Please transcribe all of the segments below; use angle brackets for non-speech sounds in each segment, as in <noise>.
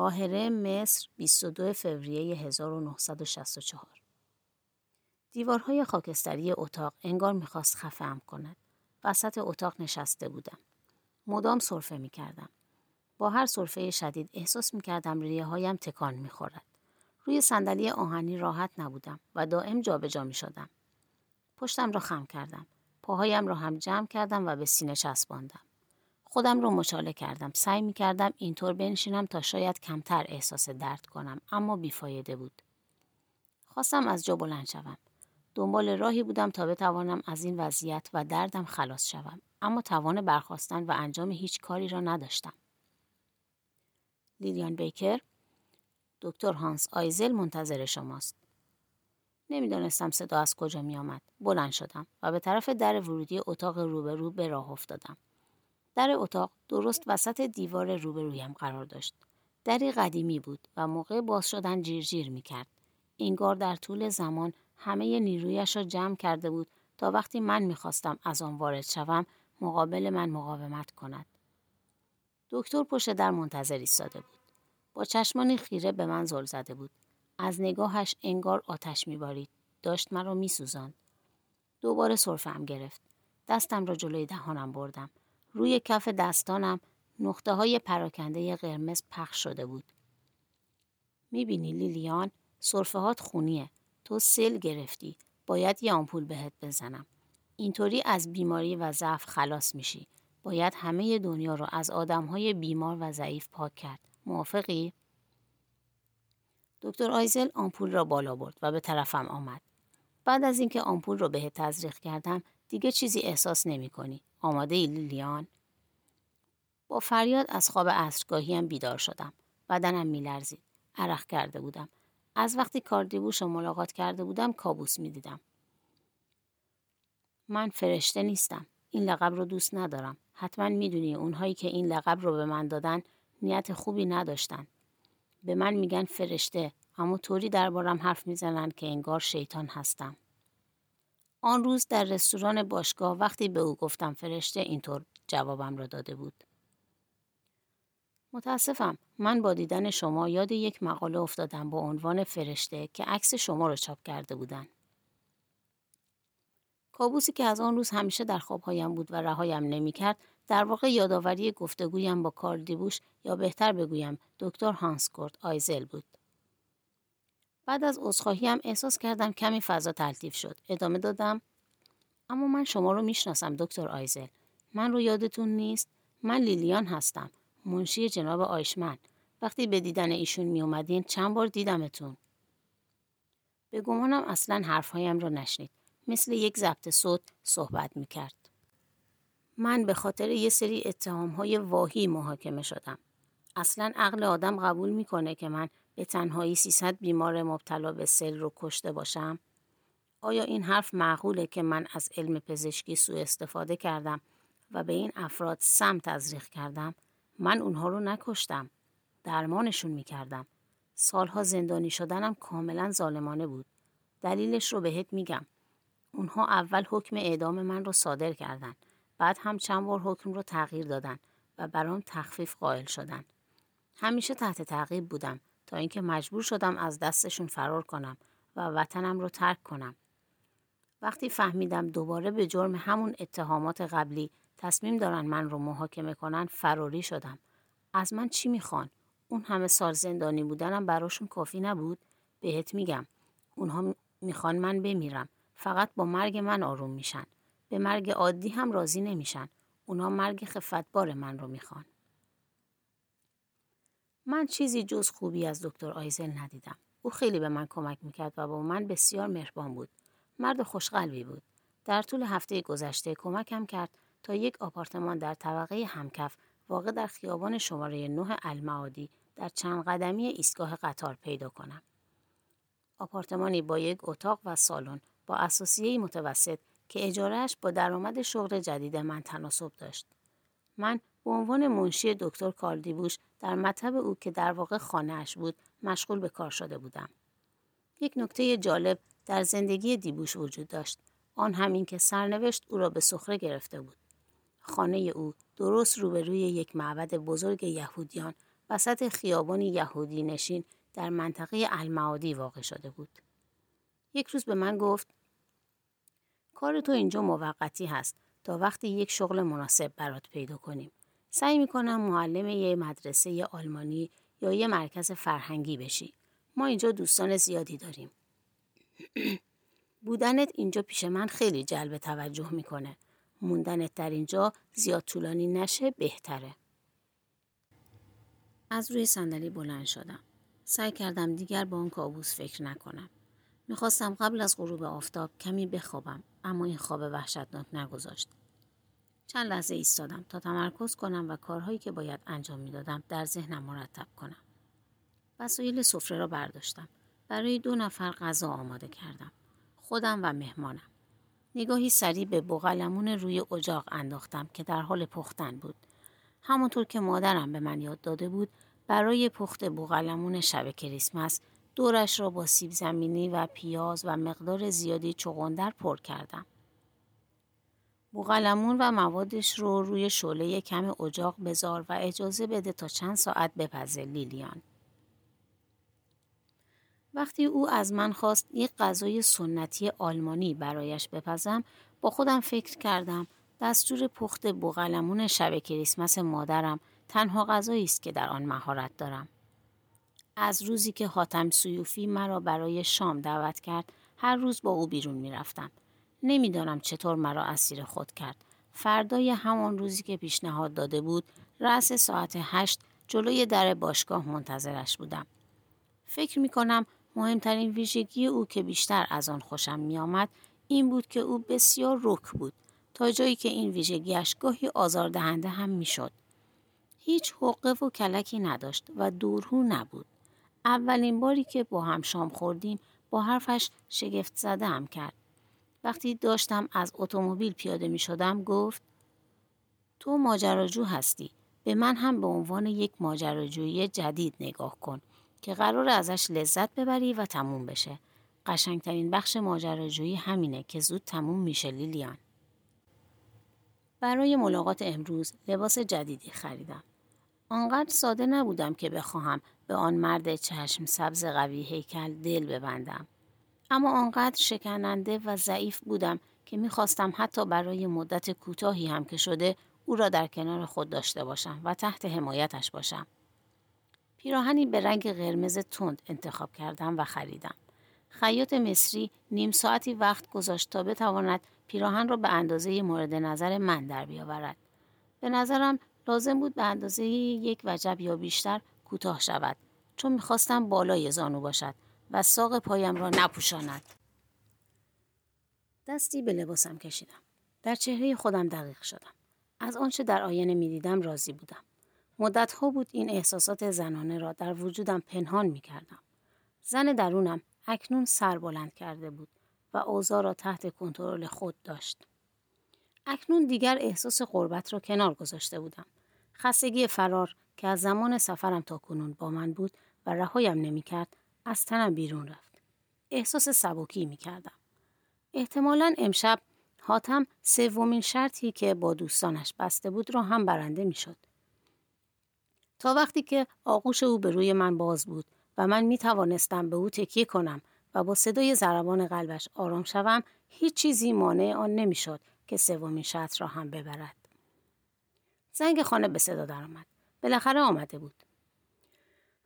قاهره مصر 22 فوریه 1964 دیوارهای خاکستری اتاق انگار می‌خواست خفهم کند. وسط اتاق نشسته بودم. مدام صرفه می کردم. با هر صرفه شدید احساس می کردم ریه هایم تکان می خورد. روی صندلی آهنی راحت نبودم و دائم جابجا می شدم. پشتم را خم کردم. پاهایم را هم جمع کردم و به سینه چسباندم. خودم رو مچاله کردم. سعی می کردم اینطور بنشینم تا شاید کمتر احساس درد کنم اما بیفایده بود. خواستم از جا بلند شوم. دنبال راهی بودم تا بتوانم از این وضعیت و دردم خلاص شوم اما توان برخواستن و انجام هیچ کاری را نداشتم. لیلیان بیکر دکتر هانس آیزل منتظر شماست. نمی‌دانستم صدا از کجا می آمد. بلند شدم و به طرف در ورودی اتاق روبرو به راه افتادم. در اتاق درست وسط دیوار روبرویم قرار داشت. دری قدیمی بود و موقع باز شدن جیر جیر می کرد. انگار در طول زمان همه نیرویش را جمع کرده بود تا وقتی من می‌خواستم از آن وارد شوم مقابل من مقاومت کند. دکتر پشت در منتظر ایستاده بود. با چشمانی خیره به من زل زده بود. از نگاهش انگار آتش میبارید. داشت مرا میسوزاند. دوباره سرفم گرفت. دستم را جلوی دهانم بردم. روی کف دستانم نقطه های پراکنده قرمز پخش شده بود. می‌بینی لیلیان هات خونیه. تو سل گرفتی. باید یه آمپول بهت بزنم. اینطوری از بیماری و ضعف خلاص میشی. باید همه دنیا رو از های بیمار و ضعیف پاک کرد. موافقی؟ دکتر آیزل آمپول را بالا برد و به طرفم آمد. بعد از اینکه آمپول رو بهت تزریق کردم دیگه چیزی احساس نمی کنی. آماده ای لیلیان؟ با فریاد از خواب عصرگاهیم بیدار شدم. بدنم میلرزید. عرق کرده بودم. از وقتی کاردیبوش ملاقات کرده بودم کابوس می دیدم. من فرشته نیستم. این لقب رو دوست ندارم. حتما می‌دونی اونهایی که این لقب رو به من دادن نیت خوبی نداشتن. به من میگن فرشته اما طوری دربارم حرف می‌زنن که انگار شیطان هستم. آن روز در رستوران باشگاه وقتی به او گفتم فرشته اینطور جوابم را داده بود. متاسفم من با دیدن شما یاد یک مقاله افتادم با عنوان فرشته که عکس شما رو چاپ کرده بودن. کابوسی که از آن روز همیشه در خوابهایم بود و رهایم نمی‌کرد در واقع یادآوری گفتگویم با کارل دیبوش یا بهتر بگویم دکتر هانسکورت آیزل بود. بعد از عذرخواهیم احساس کردم کمی فضا تلطیف شد. ادامه دادم اما من شما رو می‌شناسم دکتر آیزل. من رو یادتون نیست؟ من لیلیان هستم. منشی جناب آیشمن وقتی به دیدن ایشون می اومدین چند بار دیدمتون. به گمانم اصلا حرفهایم را نشنید. مثل یک ضبط صوت صحبت می کرد. من به خاطر یه سری اتهام های واهی محاکمه شدم. اصلا عقل آدم قبول می‌کنه که من به تنهایی 300 بیمار مبتلا به سل رو کشته باشم؟ آیا این حرف معقوله که من از علم پزشکی سوء استفاده کردم و به این افراد سم تزریق کردم؟ من اونها رو نکشتم. درمانشون می‌کردم. سالها زندانی شدنم کاملا ظالمانه بود. دلیلش رو بهت میگم. اونها اول حکم اعدام من رو صادر کردن. بعد هم چند بار حکم رو تغییر دادن و برام تخفیف قائل شدن. همیشه تحت تعقیب بودم تا اینکه مجبور شدم از دستشون فرار کنم و وطنم رو ترک کنم. وقتی فهمیدم دوباره به جرم همون اتهامات قبلی تصمیم دارن من رو محاکمه کنن فراری شدم. از من چی می‌خوان؟ اون همه سال زندانی بودنم براشون کافی نبود؟ بهت میگم. اونها می‌خوان من بمیرم. فقط با مرگ من آروم میشن. به مرگ عادی هم راضی نمیشن. اونها مرگ خفتبار من رو می‌خوان. من چیزی جز خوبی از دکتر آیزل ندیدم. او خیلی به من کمک می‌کرد و با من بسیار مهربان بود. مرد خوشقلبی بود. در طول هفته گذشته کمکم کرد تا یک آپارتمان در طبقه همکف واقع در خیابان شماره 9 المعادی در چند قدمی ایستگاه قطار پیدا کنم. آپارتمانی با یک اتاق و سالن با اساسیه متوسط که اجارهش با درآمد شغل جدید من تناسب داشت. من به عنوان منشی دکتر کاردیبوش در مطب او که در واقع خانهاش بود مشغول به کار شده بودم. یک نکته جالب در زندگی دیبوش وجود داشت. آن همین که سرنوشت او را به سخره گرفته بود. خانه او درست روبروی یک معبد بزرگ یهودیان وسط خیابانی یهودی نشین در منطقه المعادی واقع شده بود. یک روز به من گفت کار تو اینجا موقتی هست تا وقتی یک شغل مناسب برات پیدا کنیم. سعی می‌کنم معلم یه مدرسه آلمانی یا یه مرکز فرهنگی بشی. ما اینجا دوستان زیادی داریم. <clears throat> بودنت اینجا پیش من خیلی جلب توجه می‌کنه. موندنت در اینجا زیاد طولانی نشه بهتره. از روی صندلی بلند شدم. سعی کردم دیگر با اون کابوس فکر نکنم. می‌خواستم قبل از غروب آفتاب کمی بخوابم اما این خواب وحشتناک نگذاشت. چند لحظه ایستادم تا تمرکز کنم و کارهایی که باید انجام می‌دادم در ذهنم مرتب کنم. وسایل سفره را برداشتم. برای دو نفر غذا آماده کردم. خودم و مهمانم. نگاهی سریع به بغلمون روی اجاق انداختم که در حال پختن بود. همانطور که مادرم به من یاد داده بود برای پخت بوغلمون شب کریسمس دورش را با سیب زمینی و پیاز و مقدار زیادی چغندر پر کردم. بوغلمون و موادش رو روی شعله کم اجاق بذار و اجازه بده تا چند ساعت بپزه لیلیان. وقتی او از من خواست یک غذای سنتی آلمانی برایش بپزم با خودم فکر کردم دستور پخت بوغلمون شب کریسمس مادرم تنها غذایی است که در آن مهارت دارم. از روزی که حاتم سیوفی مرا برای شام دعوت کرد هر روز با او بیرون می رفتم. نمی‌دانم چطور مرا اسیر خود کرد. فردای همان روزی که پیشنهاد داده بود رأس ساعت هشت جلوی در باشگاه منتظرش بودم. فکر می کنم مهمترین ویژگی او که بیشتر از آن خوشم می آمد این بود که او بسیار رک بود تا جایی که این ویژگیش گاهی آزاردهنده هم می‌شد. هیچ حقه و کلکی نداشت و دورهو نبود. اولین باری که با هم شام خوردیم با حرفش شگفت زده هم کرد. وقتی داشتم از اتومبیل پیاده می شدم گفت تو ماجراجو هستی. به من هم به عنوان یک ماجراجویی جدید نگاه کن که قرار ازش لذت ببری و تموم بشه. قشنگترین بخش ماجراجویی همینه که زود تموم میشه لیلیان. برای ملاقات امروز لباس جدیدی خریدم. آنقدر ساده نبودم که بخواهم به آن مرد چشم سبز قوی هیکل دل ببندم. اما آنقدر شکننده و ضعیف بودم که می‌خواستم حتی برای مدت کوتاهی هم که شده او را در کنار خود داشته باشم و تحت حمایتش باشم. پیراهنی به رنگ قرمز تند انتخاب کردم و خریدم. خیاط مصری نیم ساعتی وقت گذاشت تا بتواند پیراهن را به اندازه مورد نظر من در بیاورد. به نظرم لازم بود به اندازه یک وجب یا بیشتر کوتاه شود چون می‌خواستم بالای زانو باشد و ساق پایم را نپوشاند. دستی به لباسم کشیدم. در چهره خودم دقیق شدم. از آنچه در آینه می‌دیدم راضی بودم. مدتها بود این احساسات زنانه را در وجودم پنهان می کردم. زن درونم اکنون سر بلند کرده بود و اوضاع را تحت کنترل خود داشت. اکنون دیگر احساس قربت را کنار گذاشته بودم. خستگی فرار که از زمان سفرم تا کنون با من بود و رهایم نمی‌کرد از تنم بیرون رفت. احساس سبکی می کردم. احتمالا امشب حاتم سومین شرطی که با دوستانش بسته بود را هم برنده می شد. تا وقتی که آغوش او به روی من باز بود و من می توانستم به او تکیه کنم و با صدای ضربان قلبش آرام شوم هیچ چیزی مانع آن نمی‌شد که سومین شرط را هم ببرد. زنگ خانه به صدا درآمد. بالاخره آمده بود.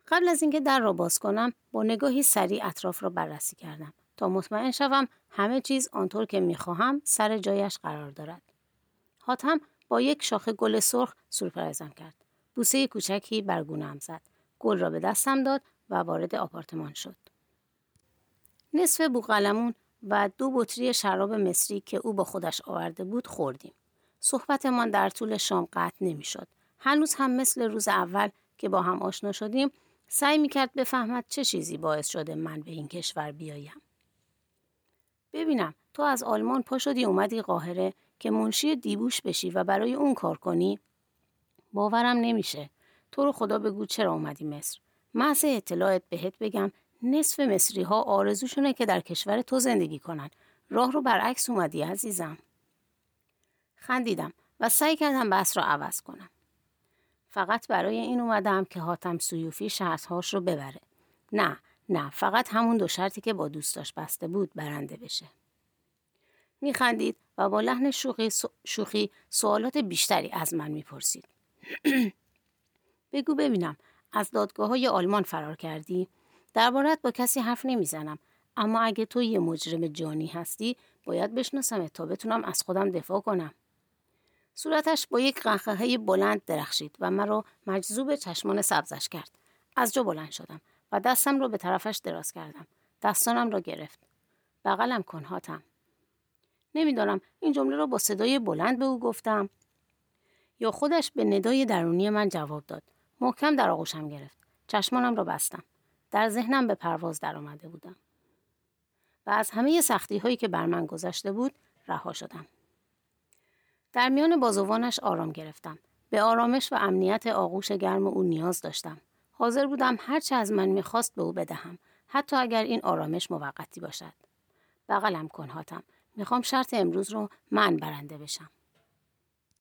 قبل از اینکه در را باز کنم با نگاهی سریع اطراف را بررسی کردم تا مطمئن شوم همه چیز آنطور که می‌خواهم سر جایش قرار دارد. حاتم با یک شاخه گل سرخ سورپرایزم کرد. بوسه کوچکی بر گونه‌ام زد. گل را به دستم داد و وارد آپارتمان شد. نصف بوقلمون و دو بطری شراب مصری که او با خودش آورده بود خوردیم. صحبتمان در طول شام قطع نمی‌شد. هنوز هم مثل روز اول که با هم آشنا شدیم سعی می‌کرد بفهمد چه چیزی باعث شده من به این کشور بیایم. ببینم تو از آلمان پا شدی اومدی قاهره که منشی دیبوش بشی و برای اون کار کنی؟ باورم نمیشه. تو رو خدا بگو چرا اومدی مصر؟ محض اطلاعت بهت بگم نصف مصری ها آرزوشونه که در کشور تو زندگی کنن. راه رو برعکس اومدی عزیزم. خندیدم و سعی کردم بحث را عوض کنم. فقط برای این اومدم که حاتم سیوفی شرطهاش رو ببره. نه نه فقط همون دو شرطی که با دوستاش بسته بود برنده بشه. میخندید و با لحن شوخی, شوخی سوالات بیشتری از من می‌پرسید. <clears throat> بگو ببینم از دادگاه های آلمان فرار کردی؟ دربارت با کسی حرف نمی‌زنم اما اگه تو یه مجرم جانی هستی باید بشناسمت تا بتونم از خودم دفاع کنم. صورتش با یک قهقهه بلند درخشید و مرا مجذوب چشمان سبزش کرد. از جا بلند شدم و دستم را به طرفش دراز کردم. دستانم را گرفت. بغلم کن هاتم. نمی‌دانم این جمله را با صدای بلند به او گفتم یا خودش به ندای درونی من جواب داد. محکم در آغوشم گرفت. چشمانم را بستم. در ذهنم به پرواز درآمده بودم. و از همه سختی هایی که بر من گذشته بود رها شدم. در میان بازوانش آرام گرفتم. به آرامش و امنیت آغوش گرم او نیاز داشتم. حاضر بودم هرچه از من می‌خواست به او بدهم. حتی اگر این آرامش موقتی باشد. بغلم کن هاتم. می‌خوام شرط امروز رو من برنده بشم.